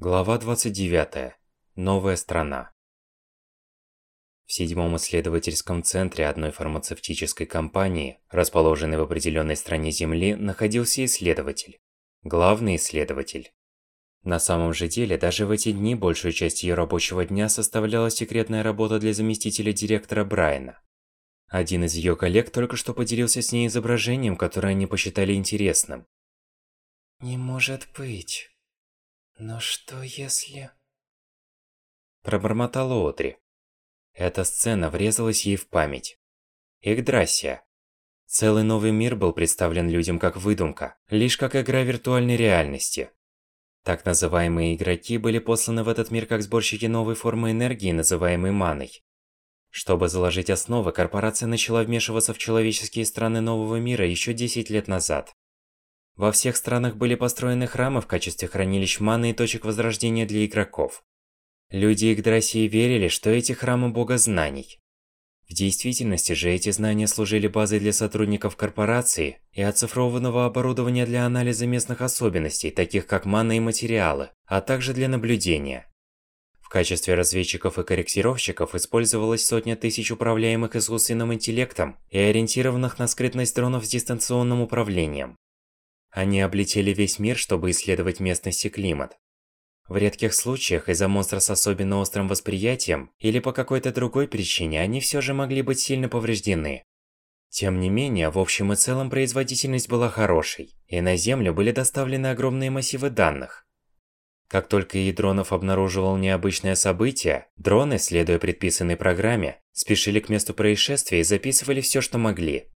Глава 29. Новая страна. В седьмом исследовательском центре одной фармацевтической компании, расположенной в определенной стране Земли, находился исследователь. Главный исследователь. На самом же деле, даже в эти дни большую часть ее рабочего дня составляла секретная работа для заместителя директора Брайана. Один из ее коллег только что поделился с ней изображением, которое они посчитали интересным. Не может быть. Но что если... Пробормотала Одри. Эта сцена врезалась ей в память. Игдрасия. Целый новый мир был представлен людям как выдумка, лишь как игра виртуальной реальности. Так называемые игроки были посланы в этот мир как сборщики новой формы энергии, называемой маной. Чтобы заложить основы, корпорация начала вмешиваться в человеческие страны нового мира еще 10 лет назад. Во всех странах были построены храмы в качестве хранилищ маны и точек возрождения для игроков. Люди Игдрасии верили, что эти храмы бога знаний. В действительности же эти знания служили базой для сотрудников корпорации и оцифрованного оборудования для анализа местных особенностей, таких как мана и материалы, а также для наблюдения. В качестве разведчиков и корректировщиков использовалась сотня тысяч управляемых искусственным интеллектом и ориентированных на скрытность дронов с дистанционным управлением. Они облетели весь мир, чтобы исследовать местность и климат. В редких случаях из-за монстра с особенно острым восприятием или по какой-то другой причине они все же могли быть сильно повреждены. Тем не менее, в общем и целом производительность была хорошей, и на Землю были доставлены огромные массивы данных. Как только Ядронов обнаруживал необычное событие, дроны, следуя предписанной программе, спешили к месту происшествия и записывали все, что могли.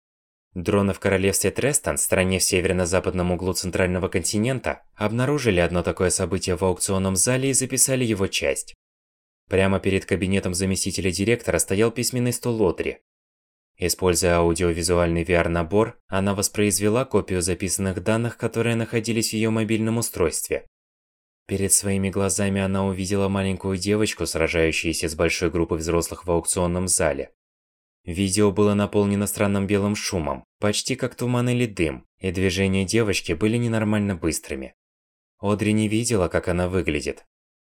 Дроны в королевстве Трестон, стране в северно-западном углу центрального континента, обнаружили одно такое событие в аукционном зале и записали его часть. Прямо перед кабинетом заместителя директора стоял письменный стол Одри. Используя аудиовизуальный VR-набор, она воспроизвела копию записанных данных, которые находились в ее мобильном устройстве. Перед своими глазами она увидела маленькую девочку, сражающуюся с большой группой взрослых в аукционном зале. Видео было наполнено странным белым шумом, почти как туман или дым, и движения девочки были ненормально быстрыми. Одри не видела, как она выглядит.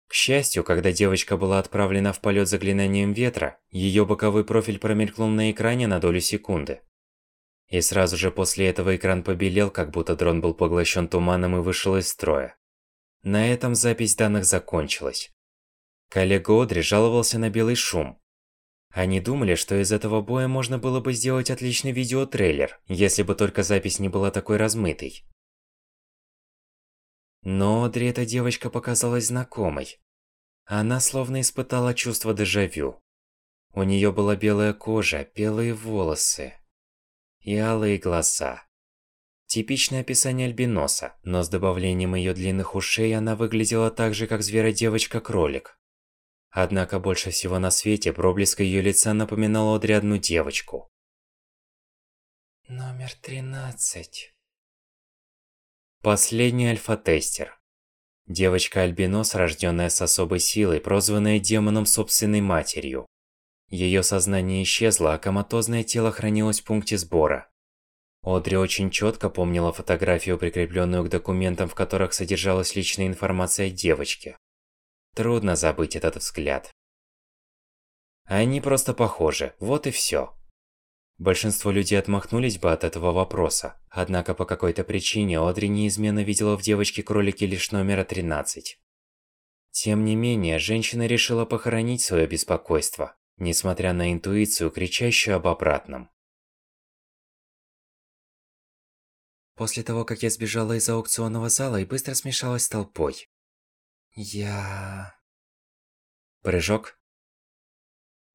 К счастью, когда девочка была отправлена в полет заклинанием ветра, ее боковой профиль промелькнул на экране на долю секунды. И сразу же после этого экран побелел, как будто дрон был поглощен туманом и вышел из строя. На этом запись данных закончилась. Коллега Одри жаловался на белый шум, они думали, что из этого боя можно было бы сделать отличный видеотрейлер, если бы только запись не была такой размытой. Но Одри эта девочка показалась знакомой. Она словно испытала чувство дежавю. У нее была белая кожа, белые волосы и алые глаза. Типичное описание альбиноса, но с добавлением ее длинных ушей она выглядела так же, как зверодевочка-кролик. Однако больше всего на свете проблеск ее лица напоминал Одри одну девочку. Номер тринадцать. Последний альфа-тестер. Девочка-альбинос, рожденная с особой силой, прозванная демоном собственной матерью. Ее сознание исчезло, а коматозное тело хранилось в пункте сбора. Одри очень четко помнила фотографию, прикрепленную к документам, в которых содержалась личная информация о девочке. Трудно забыть этот взгляд. Они просто похожи, вот и всё. Большинство людей отмахнулись бы от этого вопроса, однако по какой-то причине Одри неизменно видела в девочке-кролике лишь номера 13. Тем не менее, женщина решила похоронить своё беспокойство, несмотря на интуицию, кричащую об обратном. После того, как я сбежала из аукционного зала и быстро смешалась с толпой, я... Прыжок.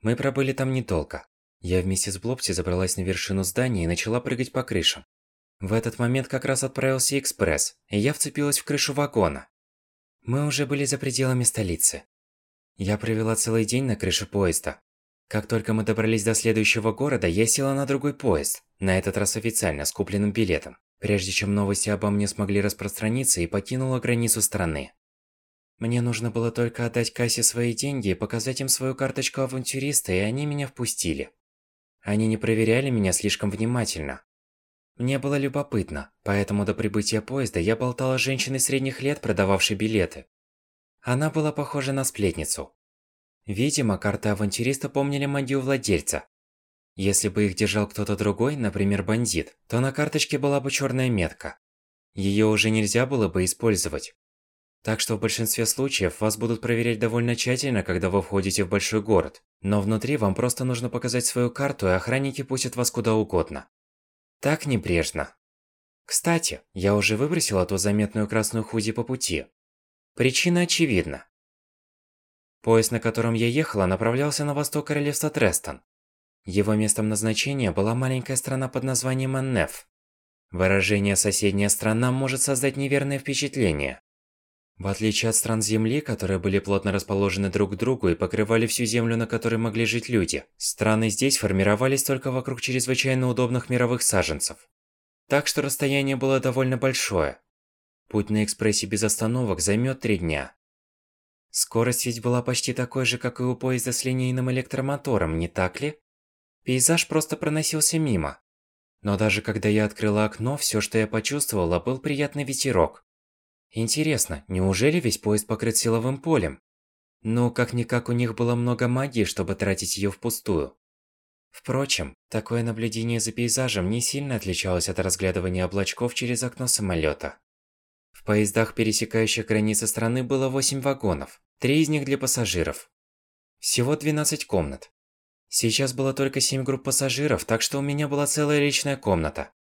Мы пробыли там недолго. Я вместе с Блопси забралась на вершину здания и начала прыгать по крышам. В этот момент как раз отправился экспресс, и я вцепилась в крышу вагона. Мы уже были за пределами столицы. Я провела целый день на крыше поезда. Как только мы добрались до следующего города, я села на другой поезд, на этот раз официально, с купленным билетом, прежде чем новости обо мне смогли распространиться и покинула границу страны. Мне нужно было только отдать кассе свои деньги и показать им свою карточку авантюриста, и они меня впустили. Они не проверяли меня слишком внимательно. Мне было любопытно, поэтому до прибытия поезда я болтала с женщиной средних лет, продававшей билеты. Она была похожа на сплетницу. Видимо, карты авантюриста помнили магию владельца. Если бы их держал кто-то другой, например, бандит, то на карточке была бы черная метка. Ее уже нельзя было бы использовать. Так что в большинстве случаев вас будут проверять довольно тщательно, когда вы входите в большой город. Но внутри вам просто нужно показать свою карту, и охранники пустят вас куда угодно. Так небрежно. Кстати, я уже выбросила ту заметную красную худи по пути. Причина очевидна. Поезд, на котором я ехала, направлялся на восток королевства Трестон. Его местом назначения была маленькая страна под названием Эннеф. Выражение «соседняя страна» может создать неверное впечатление. В отличие от стран Земли, которые были плотно расположены друг к другу и покрывали всю Землю, на которой могли жить люди, страны здесь формировались только вокруг чрезвычайно удобных мировых саженцев. Так что расстояние было довольно большое. Путь на экспрессе без остановок займет три дня. Скорость ведь была почти такой же, как и у поезда с линейным электромотором, не так ли? Пейзаж просто проносился мимо. Но даже когда я открыла окно, все, что я почувствовала, был приятный ветерок. Интересно, неужели весь поезд покрыт силовым полем? Ну, как-никак у них было много магии, чтобы тратить ее впустую. Впрочем, такое наблюдение за пейзажем не сильно отличалось от разглядывания облачков через окно самолета. В поездах, пересекающих границы страны, было 8 вагонов. Три из них для пассажиров. Всего 12 комнат. Сейчас было только 7 групп пассажиров, так что у меня была целая личная комната.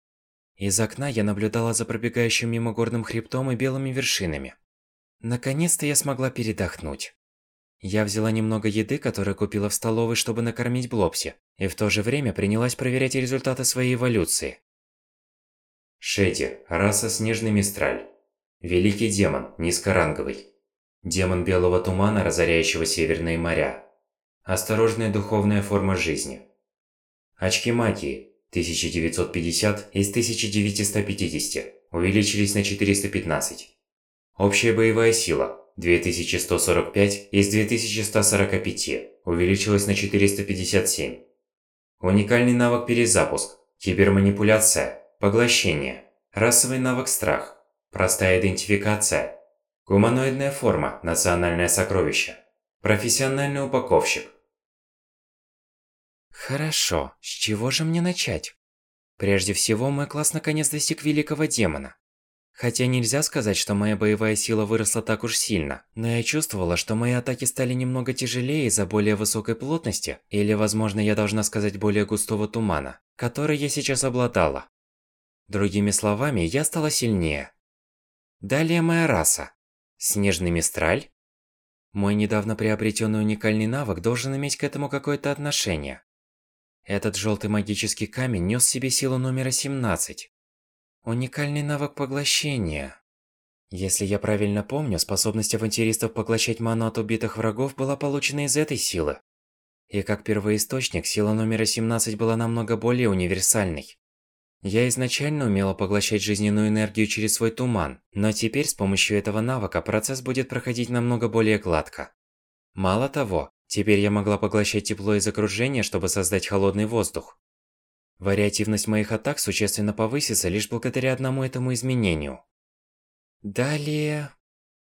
Из окна я наблюдала за пробегающим мимо горным хребтом и белыми вершинами. Наконец-то я смогла передохнуть. Я взяла немного еды, которую купила в столовой, чтобы накормить Блопси, и в то же время принялась проверять результаты своей эволюции. Шеди, раса Снежный Мистраль. Великий демон, низкоранговый. Демон белого тумана, разоряющего северные моря. Осторожная духовная форма жизни. Очки магии 1950 из 1950 увеличились на 415. Общая боевая сила 2145 из 2145 увеличилась на 457. Уникальный навык перезапуск, киберманипуляция, поглощение, расовый навык страх, простая идентификация, Гуманоидная форма – национальное сокровище. Профессиональный упаковщик. Хорошо, с чего же мне начать? Прежде всего, мой класс наконец достиг великого демона. Хотя нельзя сказать, что моя боевая сила выросла так уж сильно, но я чувствовала, что мои атаки стали немного тяжелее из-за более высокой плотности, или, возможно, я должна сказать более густого тумана, который я сейчас обладала. Другими словами, я стала сильнее. Далее моя раса. Снежный мистраль? Мой недавно приобретенный уникальный навык должен иметь к этому какое-то отношение. Этот желтый магический камень нес себе силу номера 17. Уникальный навык поглощения. Если я правильно помню, способность авантюристов поглощать ману от убитых врагов была получена из этой силы. И как первоисточник, сила номера 17 была намного более универсальной. Я изначально умела поглощать жизненную энергию через свой туман, но теперь с помощью этого навыка процесс будет проходить намного более гладко. Мало того, теперь я могла поглощать тепло из окружения, чтобы создать холодный воздух. Вариативность моих атак существенно повысится лишь благодаря одному этому изменению. Далее...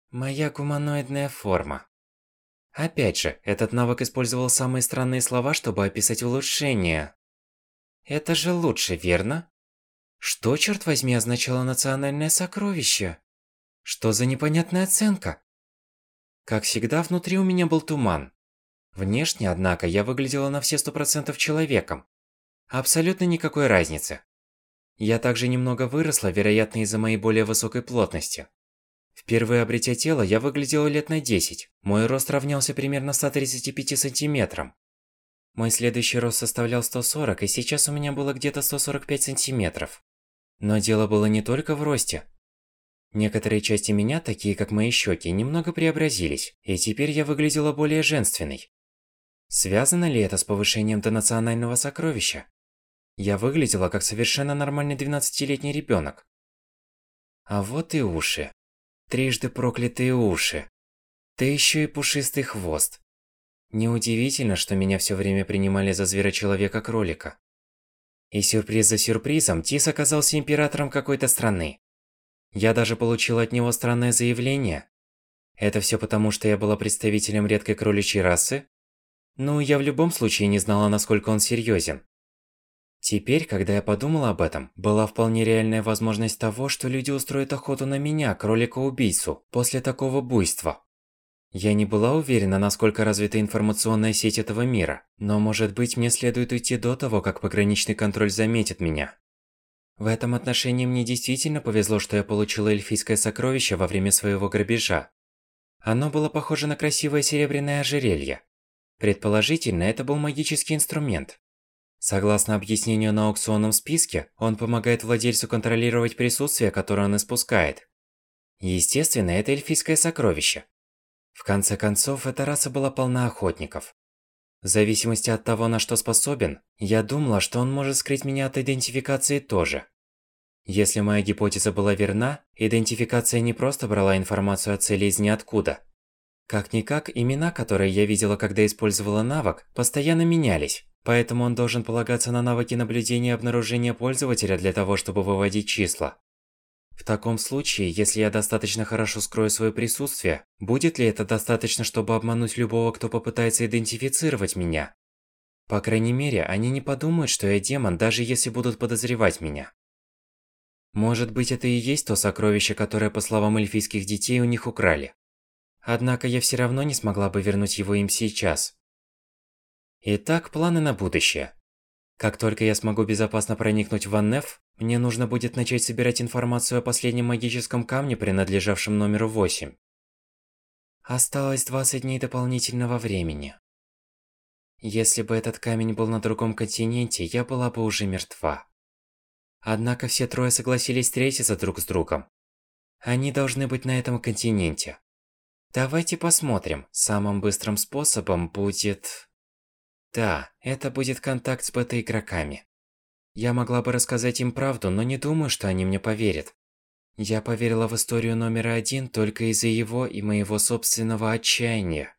Моя гуманоидная форма. Опять же, этот навык использовал самые странные слова, чтобы описать улучшение. Это же лучше, верно? Что, черт возьми, означало национальное сокровище? Что за непонятная оценка? Как всегда, внутри у меня был туман. Внешне, однако, я выглядела на все сто процентов человеком. Абсолютно никакой разницы. Я также немного выросла, вероятно, из-за моей более высокой плотности. Впервые обретя тело, я выглядела лет на 10. Мой рост равнялся примерно 135 сантиметрам. Мой следующий рост составлял 140, и сейчас у меня было где-то 145 сантиметров. Но дело было не только в росте. Некоторые части меня, такие как мои щеки, немного преобразились, и теперь я выглядела более женственной. Связано ли это с повышением до национального сокровища? Я выглядела как совершенно нормальный 12-летний ребенок. А вот и уши. Трижды проклятые уши. Ты еще и пушистый хвост. Неудивительно, что меня все время принимали за зверочеловека-кролика. И сюрприз за сюрпризом, Тис оказался императором какой-то страны. Я даже получил от него странное заявление. Это все потому, что я была представителем редкой кроличьей расы? Ну, я в любом случае не знала, насколько он серьезен. Теперь, когда я подумала об этом, была вполне реальная возможность того, что люди устроят охоту на меня, кролика-убийцу, после такого буйства. Я не была уверена, насколько развита информационная сеть этого мира, но может быть мне следует уйти до того, как пограничный контроль заметит меня. В этом отношении мне действительно повезло, что я получила эльфийское сокровище во время своего грабежа. Оно было похоже на красивое серебряное ожерелье. Предположительно, это был магический инструмент. Согласно объяснению на аукционном списке, он помогает владельцу контролировать присутствие, которое он испускает. Естественно, это эльфийское сокровище. В конце концов, эта раса была полна охотников. В зависимости от того, на что способен, я думала, что он может скрыть меня от идентификации тоже. Если моя гипотеза была верна, идентификация не просто брала информацию о цели из ниоткуда. Как-никак, имена, которые я видела, когда использовала навык, постоянно менялись, поэтому он должен полагаться на навыки наблюдения и обнаружения пользователя для того, чтобы выводить числа. В таком случае, если я достаточно хорошо скрою свое присутствие, будет ли это достаточно, чтобы обмануть любого, кто попытается идентифицировать меня? По крайней мере, они не подумают, что я демон, даже если будут подозревать меня. Может быть, это и есть то сокровище, которое, по словам эльфийских детей, у них украли. Однако я все равно не смогла бы вернуть его им сейчас. Итак, планы на будущее. Как только я смогу безопасно проникнуть в Аннеф, мне нужно будет начать собирать информацию о последнем магическом камне, принадлежавшем номеру 8. Осталось 20 дней дополнительного времени. Если бы этот камень был на другом континенте, я была бы уже мертва. Однако все трое согласились встретиться друг с другом. Они должны быть на этом континенте. Давайте посмотрим, самым быстрым способом будет... Да, это будет контакт с бета-игроками. Я могла бы рассказать им правду, но не думаю, что они мне поверят. Я поверила в историю номер один только из-за его и моего собственного отчаяния.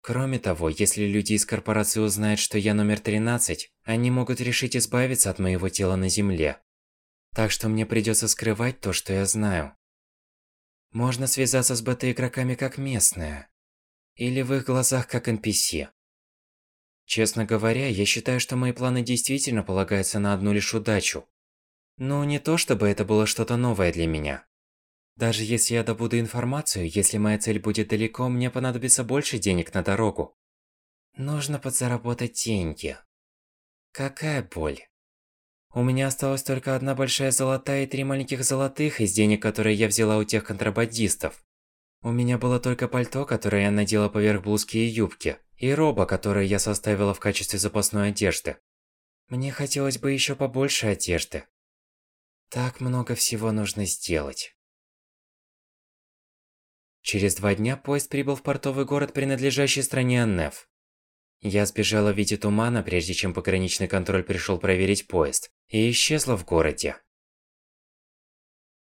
Кроме того, если люди из корпорации узнают, что я номер 13, они могут решить избавиться от моего тела на Земле. Так что мне придется скрывать то, что я знаю. Можно связаться с бета-игроками как местные. Или в их глазах как NPC. Честно говоря, я считаю, что мои планы действительно полагаются на одну лишь удачу. Но не то, чтобы это было что-то новое для меня. Даже если я добуду информацию, если моя цель будет далеко, мне понадобится больше денег на дорогу. Нужно подзаработать деньги. Какая боль. У меня осталась только одна большая золотая и три маленьких золотых из денег, которые я взяла у тех контрабандистов. У меня было только пальто, которое я надела поверх блузки и юбки, и роба, которую я составила в качестве запасной одежды. Мне хотелось бы еще побольше одежды. Так много всего нужно сделать. Через два дня поезд прибыл в портовый город, принадлежащий стране Аннеф. Я сбежала в виде тумана, прежде чем пограничный контроль пришел проверить поезд, и исчезла в городе.